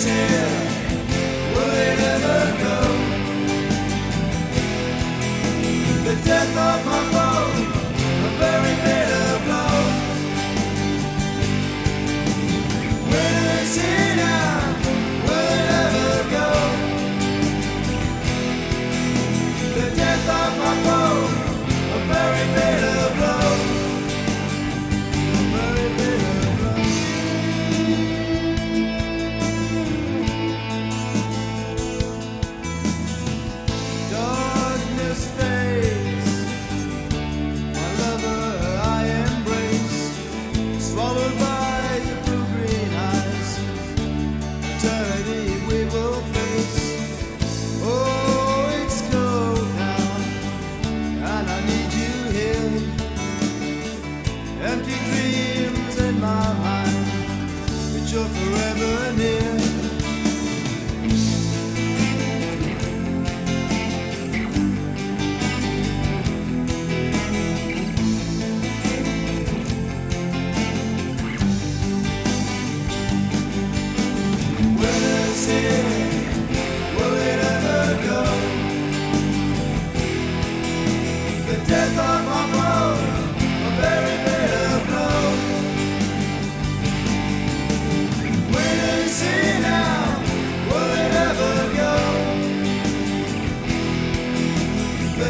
esquecer.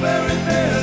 Very me.